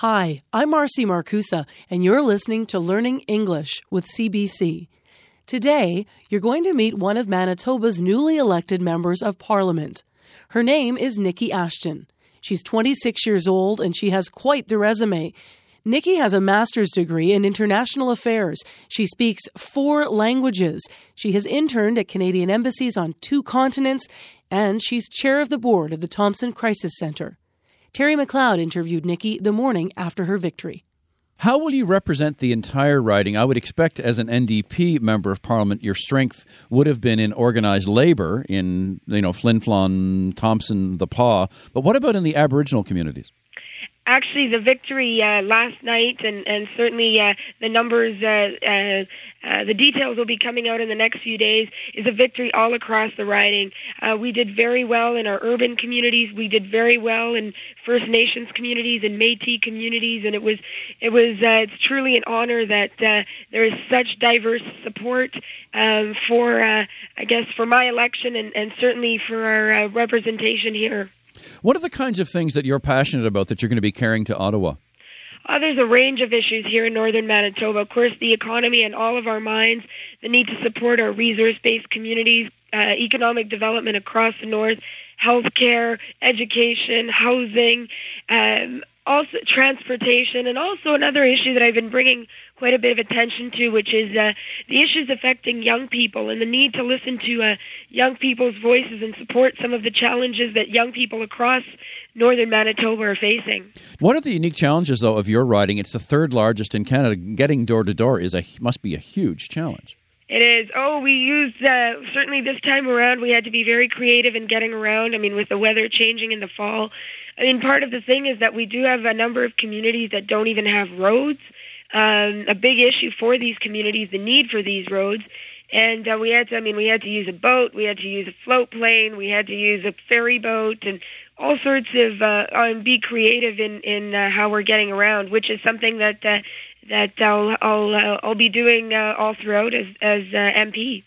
Hi, I'm Marcy Markusa, and you're listening to Learning English with CBC. Today, you're going to meet one of Manitoba's newly elected members of parliament. Her name is Niki Ashton. She's 26 years old and she has quite the resume. Niki has a master's degree in international affairs. She speaks four languages. She has interned at Canadian embassies on two continents, and she's chair of the board of the Thompson Crisis Center. Terry MacLeod interviewed Niki the morning after her victory. How will you represent the entire riding? I would expect, as an NDP member of Parliament, your strength would have been in organised labour in, you know, Flin Flon, Thompson, the Pas. But what about in the Aboriginal communities? Actually the victory uh, last night, and, and certainly uh, the numbers, uh, uh, uh, the details will be coming out in the next few days, is a victory all across the riding. Uh, we did very well in our urban communities. We did very well in First Nations communities and Métis communities, and it was it was it's truly an honor that there is such diverse support um, for I guess for my election and, and certainly for our representation here. What are the kinds of things that you're passionate about that you're going to be carrying to Ottawa? Uh, there's a range of issues here in northern Manitoba. Of course, the economy and all of our minds, the need to support our resource-based communities, uh, economic development across the north, healthcare, education, housing, um, also transportation, and also another issue that I've been bringing quite a bit of attention to, which is uh, the issues affecting young people and the need to listen to uh, young people's voices and support some of the challenges that young people across northern Manitoba are facing. One of the unique challenges, though, of your riding, it's the third largest in Canada. Getting door to door is a must be a huge challenge. It is. Oh, we used, uh, certainly this time around, we had to be very creative in getting around. I mean, with the weather changing in the fall. I mean, part of the thing is that we do have a number of communities that don't even have roads. Um, a big issue for these communities, the need for these roads. And uh, we had to, I mean, we had to use a boat, we had to use a float plane, we had to use a ferry boat, and all sorts of, uh, and be creative in, in uh, how we're getting around, which is something that uh, that I'll I'll uh, I'll be doing uh, all throughout as as uh, MP.